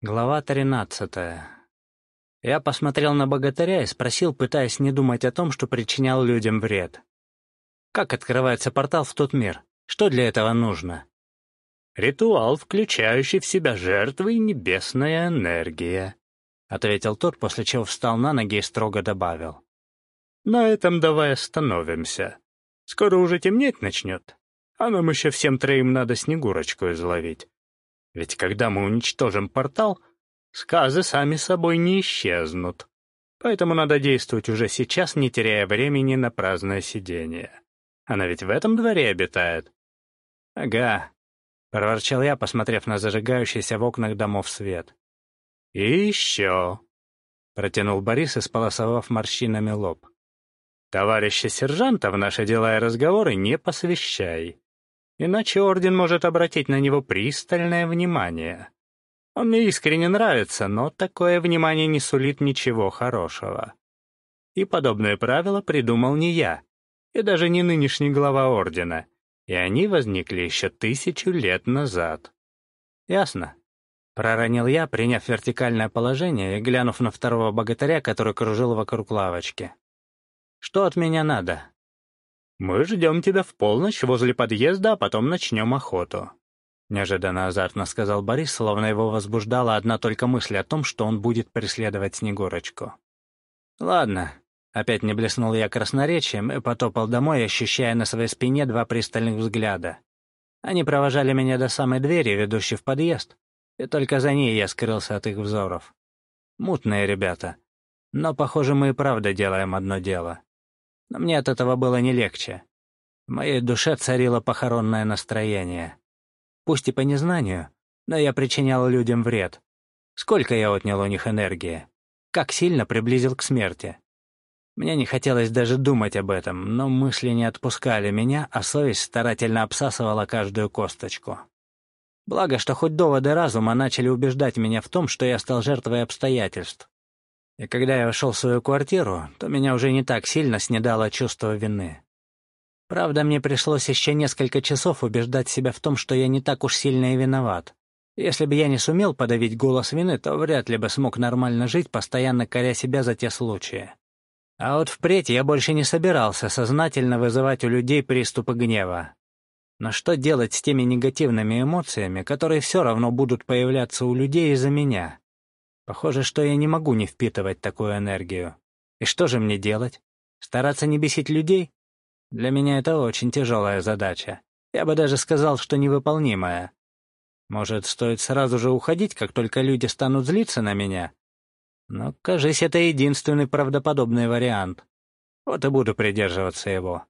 Глава тринадцатая. Я посмотрел на богатыря и спросил, пытаясь не думать о том, что причинял людям вред. Как открывается портал в тот мир? Что для этого нужно? «Ритуал, включающий в себя жертвы и небесная энергия», — ответил тот, после чего встал на ноги и строго добавил. «На этом давай остановимся. Скоро уже темнеть начнет, а нам еще всем троим надо Снегурочку изловить. Ведь когда мы уничтожим портал, сказы сами собой не исчезнут. Поэтому надо действовать уже сейчас, не теряя времени на праздное сидение. Она ведь в этом дворе обитает. Ага, — проворчал я, посмотрев на зажигающийся в окнах домов свет. «И еще», — протянул Борис, исполосовав морщинами лоб. «Товарища сержанта в наши дела и разговоры не посвящай. Иначе орден может обратить на него пристальное внимание. Он мне искренне нравится, но такое внимание не сулит ничего хорошего. И подобное правило придумал не я, и даже не нынешний глава ордена, и они возникли еще тысячу лет назад. Ясно. Проронил я, приняв вертикальное положение и глянув на второго богатыря, который кружил вокруг лавочки. «Что от меня надо?» «Мы ждем тебя в полночь возле подъезда, а потом начнем охоту», — неожиданно азартно сказал Борис, словно его возбуждала одна только мысль о том, что он будет преследовать Снегурочку. «Ладно», — опять не блеснул я красноречием и потопал домой, ощущая на своей спине два пристальных взгляда. Они провожали меня до самой двери, ведущей в подъезд, и только за ней я скрылся от их взоров. Мутные ребята. Но, похоже, мы и правда делаем одно дело. Но мне от этого было не легче. В моей душе царило похоронное настроение. Пусть и по незнанию, но я причинял людям вред. Сколько я отнял у них энергии. Как сильно приблизил к смерти. Мне не хотелось даже думать об этом, но мысли не отпускали меня, а совесть старательно обсасывала каждую косточку. Благо, что хоть доводы разума начали убеждать меня в том, что я стал жертвой обстоятельств. И когда я вошел в свою квартиру, то меня уже не так сильно снедало чувство вины. Правда, мне пришлось еще несколько часов убеждать себя в том, что я не так уж сильно и виноват. Если бы я не сумел подавить голос вины, то вряд ли бы смог нормально жить, постоянно коря себя за те случаи. А вот впредь я больше не собирался сознательно вызывать у людей приступы гнева. Но что делать с теми негативными эмоциями, которые все равно будут появляться у людей из-за меня? Похоже, что я не могу не впитывать такую энергию. И что же мне делать? Стараться не бесить людей? Для меня это очень тяжелая задача. Я бы даже сказал, что невыполнимая. Может, стоит сразу же уходить, как только люди станут злиться на меня? Но, кажись, это единственный правдоподобный вариант. Вот и буду придерживаться его.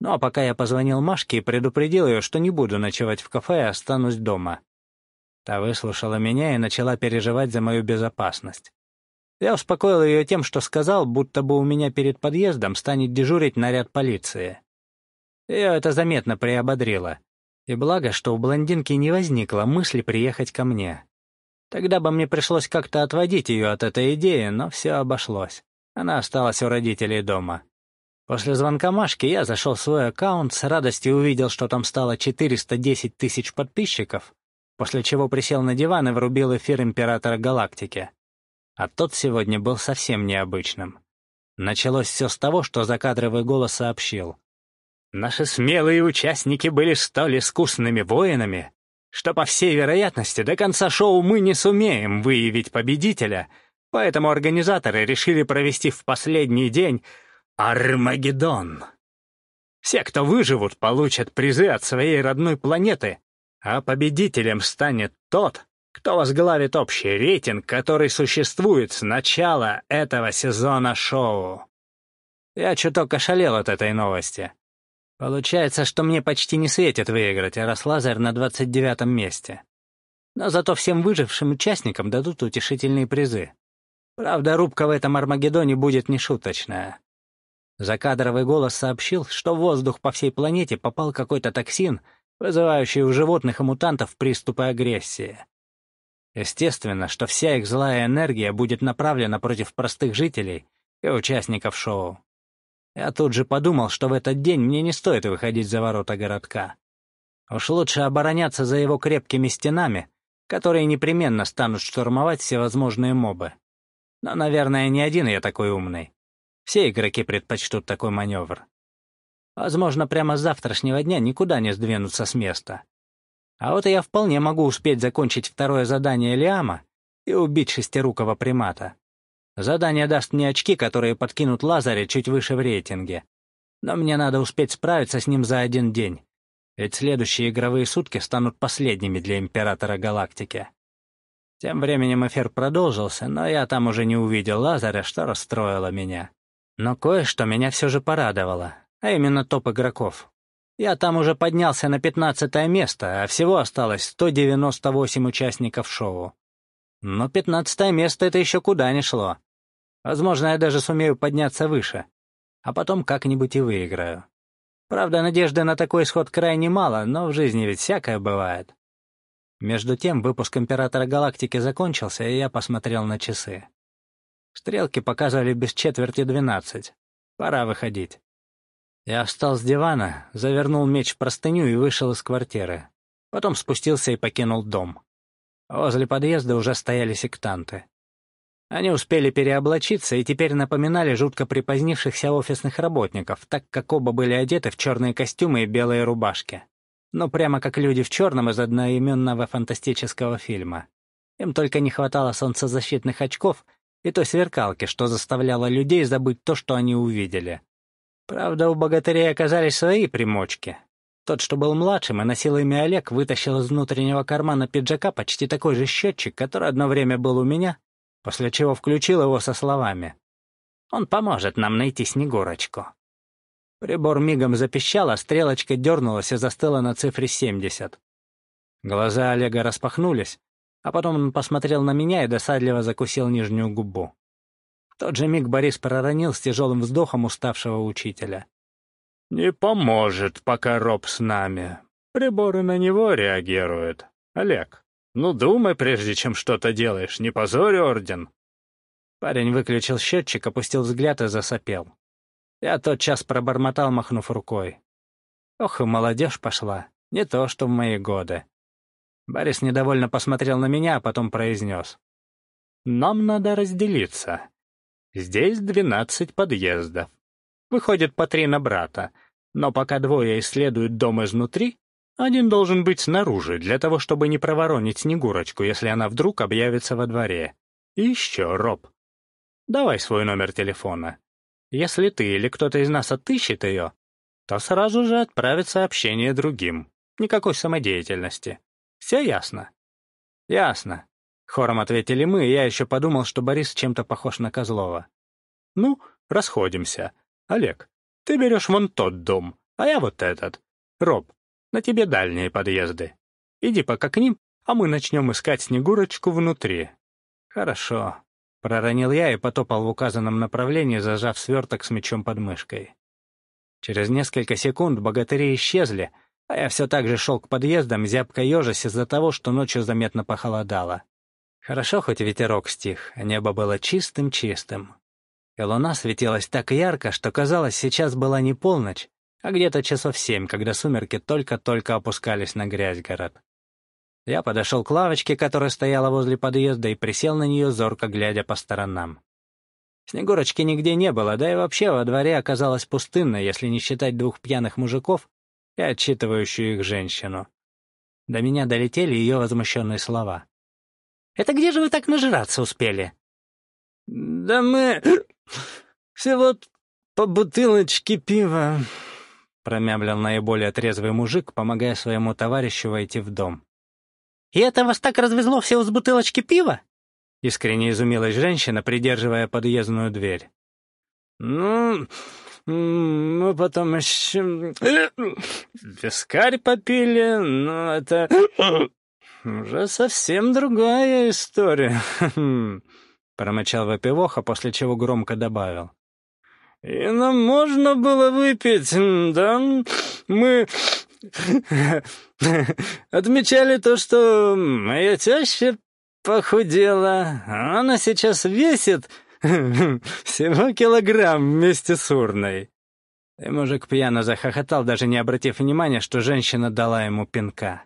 Ну а пока я позвонил Машке и предупредил ее, что не буду ночевать в кафе, а останусь дома. Та выслушала меня и начала переживать за мою безопасность. Я успокоил ее тем, что сказал, будто бы у меня перед подъездом станет дежурить наряд полиции. Ее это заметно приободрило. И благо, что у блондинки не возникло мысли приехать ко мне. Тогда бы мне пришлось как-то отводить ее от этой идеи, но все обошлось. Она осталась у родителей дома. После звонка Машки я зашел в свой аккаунт, с радостью увидел, что там стало 410 тысяч подписчиков, после чего присел на диван и врубил эфир Императора Галактики. А тот сегодня был совсем необычным. Началось все с того, что закадровый голос сообщил. «Наши смелые участники были столь искусными воинами, что, по всей вероятности, до конца шоу мы не сумеем выявить победителя, поэтому организаторы решили провести в последний день Армагеддон. Все, кто выживут, получат призы от своей родной планеты, а победителем станет тот, кто возглавит общий рейтинг, который существует с начала этого сезона шоу. Я чуток ошалел от этой новости. Получается, что мне почти не светит выиграть, а раз Лазарь на 29 месте. Но зато всем выжившим участникам дадут утешительные призы. Правда, рубка в этом Армагеддоне будет нешуточная. Закадровый голос сообщил, что в воздух по всей планете попал какой-то токсин — вызывающие у животных и мутантов приступы агрессии. Естественно, что вся их злая энергия будет направлена против простых жителей и участников шоу. Я тут же подумал, что в этот день мне не стоит выходить за ворота городка. Уж лучше обороняться за его крепкими стенами, которые непременно станут штурмовать всевозможные мобы. Но, наверное, не один я такой умный. Все игроки предпочтут такой маневр. Возможно, прямо с завтрашнего дня никуда не сдвинуться с места. А вот я вполне могу успеть закончить второе задание Лиама и убить шестирукого примата. Задание даст мне очки, которые подкинут Лазаря чуть выше в рейтинге. Но мне надо успеть справиться с ним за один день. Ведь следующие игровые сутки станут последними для Императора Галактики. Тем временем эфир продолжился, но я там уже не увидел Лазаря, что расстроило меня. Но кое-что меня все же порадовало, а именно топ игроков. Я там уже поднялся на 15 место, а всего осталось 198 участников шоу. Но 15 место — это еще куда ни шло. Возможно, я даже сумею подняться выше, а потом как-нибудь и выиграю. Правда, надежды на такой исход крайне мало, но в жизни ведь всякое бывает. Между тем, выпуск «Императора Галактики» закончился, и я посмотрел на часы. Стрелки показывали без четверти двенадцать. Пора выходить. Я встал с дивана, завернул меч в простыню и вышел из квартиры. Потом спустился и покинул дом. Возле подъезда уже стояли сектанты. Они успели переоблачиться и теперь напоминали жутко припозднившихся офисных работников, так как оба были одеты в черные костюмы и белые рубашки. Ну, прямо как люди в черном из одноименного фантастического фильма. Им только не хватало солнцезащитных очков и той сверкалки, что заставляло людей забыть то, что они увидели. Правда, у богатырей оказались свои примочки. Тот, что был младшим и носил имя Олег, вытащил из внутреннего кармана пиджака почти такой же счетчик, который одно время был у меня, после чего включил его со словами. «Он поможет нам найти Снегурочку». Прибор мигом запищал, а стрелочка дернулась и застыла на цифре 70. Глаза Олега распахнулись, а потом он посмотрел на меня и досадливо закусил нижнюю губу. Тот же миг Борис проронил с тяжелым вздохом уставшего учителя. «Не поможет, пока Роб с нами. Приборы на него реагируют. Олег, ну думай, прежде чем что-то делаешь, не позорь орден». Парень выключил счетчик, опустил взгляд и засопел. Я тотчас пробормотал, махнув рукой. Ох, и молодежь пошла, не то что в мои годы. Борис недовольно посмотрел на меня, а потом произнес. «Нам надо разделиться. Здесь двенадцать подъездов. Выходит по три на брата, но пока двое исследуют дом изнутри, один должен быть снаружи, для того, чтобы не проворонить Снегурочку, если она вдруг объявится во дворе. И еще, Роб, давай свой номер телефона. Если ты или кто-то из нас отыщет ее, то сразу же отправит сообщение другим. Никакой самодеятельности. Все ясно? Ясно. Хором ответили мы, и я еще подумал, что Борис чем-то похож на Козлова. Ну, расходимся. Олег, ты берешь вон тот дом, а я вот этот. Роб, на тебе дальние подъезды. Иди пока к ним, а мы начнем искать Снегурочку внутри. Хорошо. Проронил я и потопал в указанном направлении, зажав сверток с мечом под мышкой. Через несколько секунд богатыри исчезли, а я все так же шел к подъездам, зябко ежась из-за того, что ночью заметно похолодало. Хорошо, хоть ветерок стих, небо было чистым-чистым. И луна светилась так ярко, что казалось, сейчас была не полночь, а где-то часов семь, когда сумерки только-только опускались на грязь город. Я подошел к лавочке, которая стояла возле подъезда, и присел на нее, зорко глядя по сторонам. Снегурочки нигде не было, да и вообще во дворе оказалось пустынно, если не считать двух пьяных мужиков и отчитывающую их женщину. До меня долетели ее возмущенные слова. «Это где же вы так нажраться успели?» «Да мы... всего по бутылочке пива», — промямлил наиболее трезвый мужик, помогая своему товарищу войти в дом. «И это вас так развезло всего с бутылочки пива?» Искренне изумилась женщина, придерживая подъездную дверь. «Ну, мы потом еще вискарь попили, но это уже совсем другая история», — промычал Вопивоха, после чего громко добавил. «И нам можно было выпить, да? Мы Отмечали то, что моя теща похудела. Она сейчас весит всего килограмм вместе с урной. И мужик пьяно захохотал, даже не обратив внимания, что женщина дала ему пинка.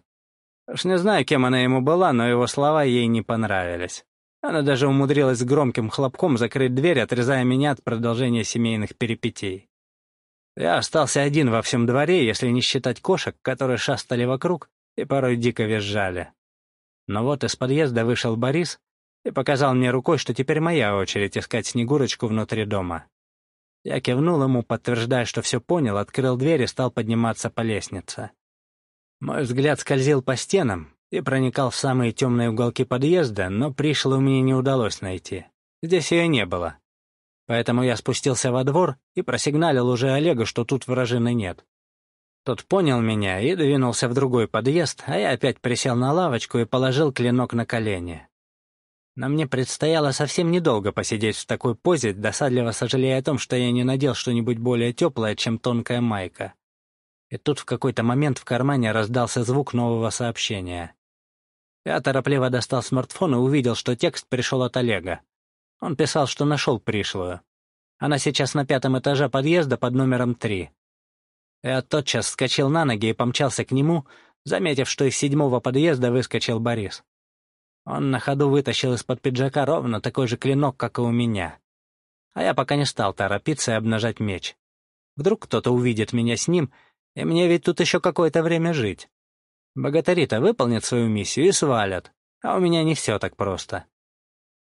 Уж не знаю, кем она ему была, но его слова ей не понравились. Она даже умудрилась громким хлопком закрыть дверь, отрезая меня от продолжения семейных перипетий. Я остался один во всем дворе, если не считать кошек, которые шастали вокруг и порой дико визжали. Но вот из подъезда вышел Борис и показал мне рукой, что теперь моя очередь искать Снегурочку внутри дома. Я кивнул ему, подтверждая, что все понял, открыл дверь и стал подниматься по лестнице. Мой взгляд скользил по стенам и проникал в самые темные уголки подъезда, но пришлую мне не удалось найти. Здесь ее не было. Поэтому я спустился во двор и просигналил уже Олегу, что тут вражины нет. Тот понял меня и двинулся в другой подъезд, а я опять присел на лавочку и положил клинок на колени. Но мне предстояло совсем недолго посидеть в такой позе, досадливо сожалея о том, что я не надел что-нибудь более теплое, чем тонкая майка. И тут в какой-то момент в кармане раздался звук нового сообщения. Я торопливо достал смартфон и увидел, что текст пришел от Олега. Он писал, что нашел пришлую. Она сейчас на пятом этаже подъезда под номером три. Я тотчас вскочил на ноги и помчался к нему, заметив, что из седьмого подъезда выскочил Борис. Он на ходу вытащил из-под пиджака ровно такой же клинок, как и у меня. А я пока не стал торопиться и обнажать меч. Вдруг кто-то увидит меня с ним, и мне ведь тут еще какое-то время жить. Богатыри-то выполнят свою миссию и свалят, а у меня не все так просто.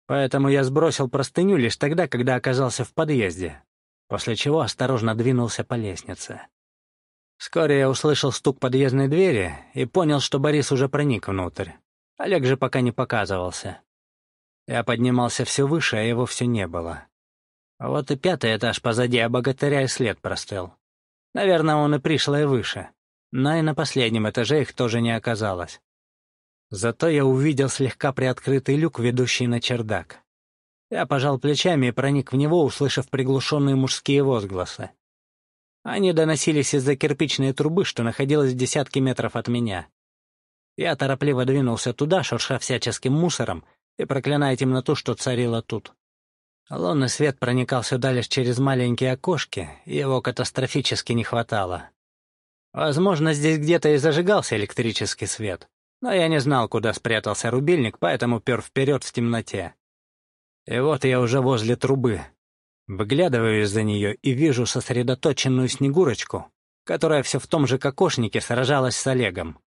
Поэтому я сбросил простыню лишь тогда, когда оказался в подъезде, после чего осторожно двинулся по лестнице. Вскоре я услышал стук подъездной двери и понял, что Борис уже проник внутрь. Олег же пока не показывался. Я поднимался все выше, а его все не было. Вот и пятый этаж позади, а богатыря и след простыл. Наверное, он и пришло и выше. Но и на последнем этаже их тоже не оказалось. Зато я увидел слегка приоткрытый люк, ведущий на чердак. Я пожал плечами и проник в него, услышав приглушенные мужские возгласы. Они доносились из-за кирпичной трубы, что находилась в десятке метров от меня. Я торопливо двинулся туда, шурша всяческим мусором и проклиная темноту, что царила тут. Лунный свет проникал сюда лишь через маленькие окошки, и его катастрофически не хватало. Возможно, здесь где-то и зажигался электрический свет, но я не знал, куда спрятался рубильник, поэтому пер вперед в темноте. И вот я уже возле трубы, Выглядываю из-за нее и вижу сосредоточенную Снегурочку, которая все в том же кокошнике сражалась с Олегом.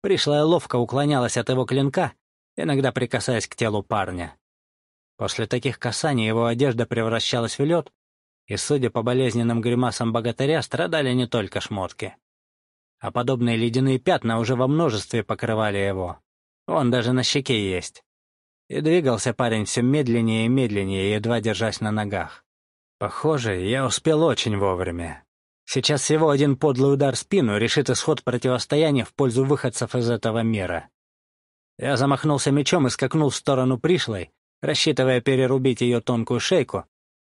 Пришлая ловко уклонялась от его клинка, иногда прикасаясь к телу парня. После таких касаний его одежда превращалась в лед, и, судя по болезненным гримасам богатыря, страдали не только шмотки. А подобные ледяные пятна уже во множестве покрывали его. Он даже на щеке есть. И двигался парень все медленнее и медленнее, едва держась на ногах. Похоже, я успел очень вовремя. Сейчас всего один подлый удар в спину решит исход противостояния в пользу выходцев из этого мира. Я замахнулся мечом и скакнул в сторону пришлой, рассчитывая перерубить ее тонкую шейку,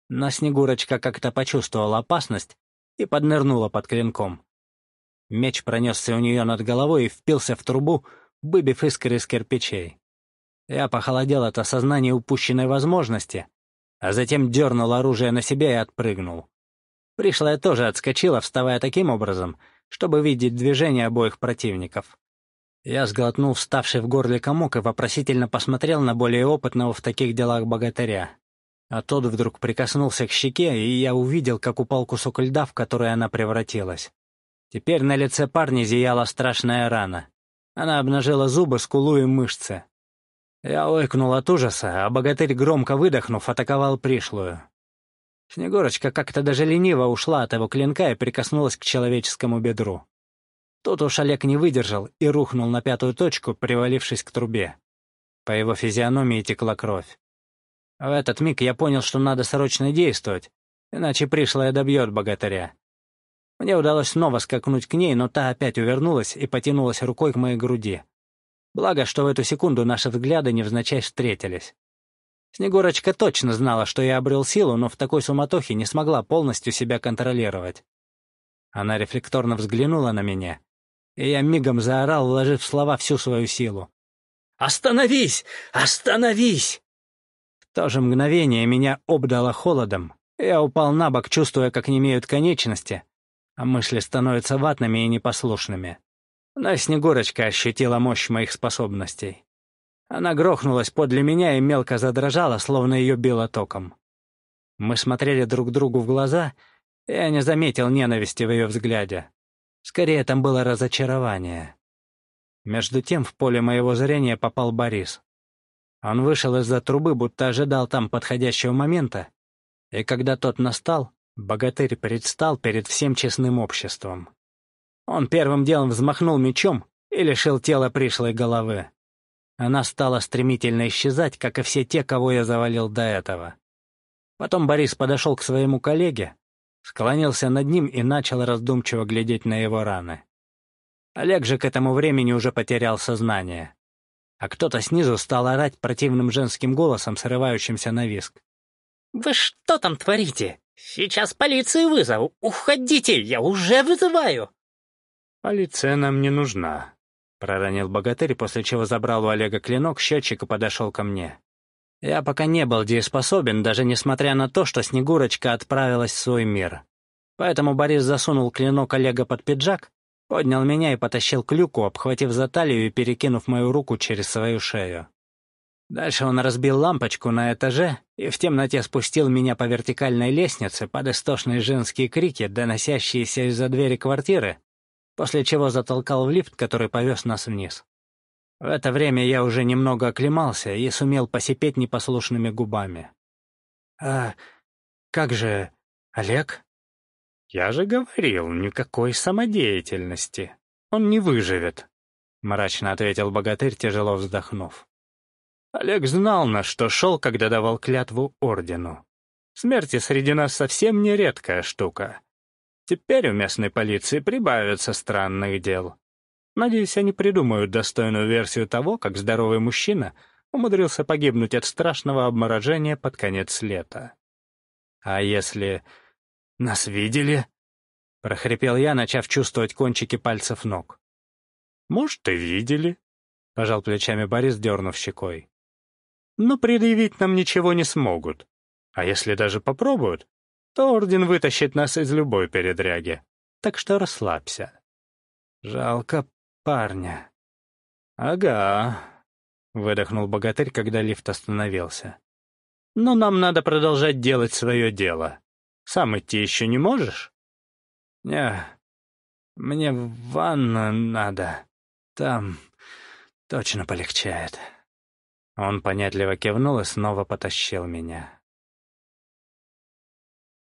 но Снегурочка как-то почувствовала опасность и поднырнула под клинком. Меч пронесся у нее над головой и впился в трубу, выбив искры из кирпичей. Я похолодел от осознания упущенной возможности, а затем дернул оружие на себя и отпрыгнул. Пришлая тоже отскочила, вставая таким образом, чтобы видеть движение обоих противников. Я сглотнул вставший в горле комок и вопросительно посмотрел на более опытного в таких делах богатыря. А тот вдруг прикоснулся к щеке, и я увидел, как упал кусок льда, в который она превратилась. Теперь на лице парня зияла страшная рана. Она обнажила зубы, скулу и мышцы. Я ойкнул от ужаса, а богатырь, громко выдохнув, атаковал пришлую. Снегурочка как-то даже лениво ушла от его клинка и прикоснулась к человеческому бедру. Тут уж Олег не выдержал и рухнул на пятую точку, привалившись к трубе. По его физиономии текла кровь. В этот миг я понял, что надо срочно действовать, иначе пришлая добьет богатыря. Мне удалось снова скакнуть к ней, но та опять увернулась и потянулась рукой к моей груди. Благо, что в эту секунду наши взгляды невзначай встретились. Снегурочка точно знала, что я обрел силу, но в такой суматохе не смогла полностью себя контролировать. Она рефлекторно взглянула на меня, и я мигом заорал, вложив в слова всю свою силу. «Остановись! Остановись!» В то же мгновение меня обдало холодом. Я упал на бок, чувствуя, как немеют конечности, а мысли становятся ватными и непослушными. Но Снегурочка ощутила мощь моих способностей. Она грохнулась подле меня и мелко задрожала, словно ее било током. Мы смотрели друг другу в глаза, и я не заметил ненависти в ее взгляде. Скорее, там было разочарование. Между тем в поле моего зрения попал Борис. Он вышел из-за трубы, будто ожидал там подходящего момента, и когда тот настал, богатырь предстал перед всем честным обществом. Он первым делом взмахнул мечом и лишил тела пришлой головы. Она стала стремительно исчезать, как и все те, кого я завалил до этого. Потом Борис подошел к своему коллеге, склонился над ним и начал раздумчиво глядеть на его раны. Олег же к этому времени уже потерял сознание. А кто-то снизу стал орать противным женским голосом, срывающимся на виск. «Вы что там творите? Сейчас полицию вызову. Уходите, я уже вызываю!» «Полиция нам не нужна», — проронил богатырь, после чего забрал у Олега клинок, счетчик и подошел ко мне. Я пока не был дееспособен, даже несмотря на то, что Снегурочка отправилась в свой мир. Поэтому Борис засунул клинок Олега под пиджак, поднял меня и потащил к люку, обхватив за талию и перекинув мою руку через свою шею. Дальше он разбил лампочку на этаже и в темноте спустил меня по вертикальной лестнице под истошные женские крики, доносящиеся из-за двери квартиры, после чего затолкал в лифт, который повез нас вниз. В это время я уже немного оклемался и сумел посипеть непослушными губами. «А как же Олег?» «Я же говорил, никакой самодеятельности. Он не выживет», — мрачно ответил богатырь, тяжело вздохнув. Олег знал, на что шел, когда давал клятву ордену. Смерти среди нас совсем не редкая штука. Теперь у местной полиции прибавится странных дел. Надеюсь, они придумают достойную версию того, как здоровый мужчина умудрился погибнуть от страшного обморожения под конец лета. А если нас видели?» — прохрипел я, начав чувствовать кончики пальцев ног. «Может, и видели», — пожал плечами Борис, дернув щекой. «Но предъявить нам ничего не смогут. А если даже попробуют, то Орден вытащит нас из любой передряги. Так что расслабься». «Жалко парня». «Ага», — выдохнул богатырь, когда лифт остановился. «Но нам надо продолжать делать свое дело. Сам идти еще не можешь?» «Не, мне в ванну надо. Там точно полегчает». Он понятливо кивнул и снова потащил меня.